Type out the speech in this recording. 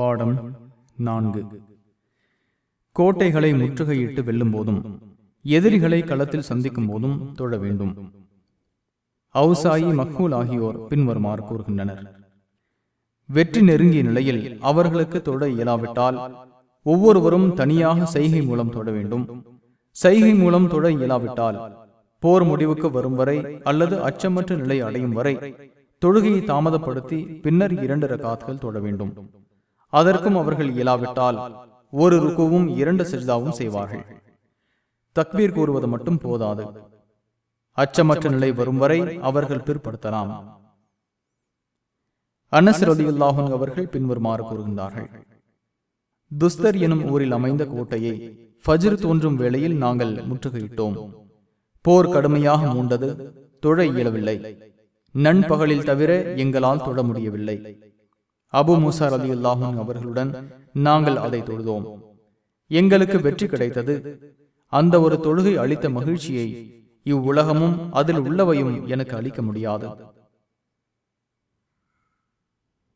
பாடம் நான்கு. கோட்டைகளை முற்றுகையிட்டு வெல்லும் போதும் எதிரிகளை களத்தில் சந்திக்கும் போதும் தொழ வேண்டும். அவுசாயி மக்ஹூல் ஆகியோர் பின்வருமாறு கூறுகின்றனர். வெற்றி நெருங்கிய நிலையில் அவர்களுக்கு தொட இயலாவிட்டால் ஒவ்வொருவரும் தனியாக செய்கை மூலம் தொட வேண்டும். செய்கை மூலம் தொட இயலாவிட்டால் போர் முடிவுக்கு வரும் வரை அல்லது அச்சமற்ற நிலை அடையும் வரை தொழுகையை தாமதப்படுத்தி பின்னர் இரண்டு ரகாத்துகள் தொட வேண்டும். அதற்கும் அவர்கள் இயலாவிட்டால் ஒரு ருக்குவும் இரண்டு சஜ்தாவும் செய்வார்கள். தக்பீர் கூறுவது மட்டும் போதாது. அச்சமற்ற நிலை வரும் வரை அவர்கள் பிற்படுத்தலாம். அனஸ் ரலியுல்லாஹன் அவர்கள் பின்வருமாறு கூறுகின்றார்கள். துஸ்தர் எனும் ஊரில் அமைந்த கோட்டையை ஃபஜிர் தோன்றும் வேளையில் நாங்கள் முற்றுகையிட்டோம். போர் கடுமையாக மூண்டது தொழ இயலவில்லை. நண்பகலில் தவிர எங்களால் தொழ முடியவில்லை. அபு முசார் அலி அல்லாஹன் அவர்களுடன் நாங்கள் அதை தொழுதோம். எங்களுக்கு வெற்றி கிடைத்தது. அந்த ஒரு தொழுகை அளித்த மகிழ்ச்சியை இவ்வுலகமும் அதில் உள்ளவையும் எனக்கு அளிக்க முடியாது.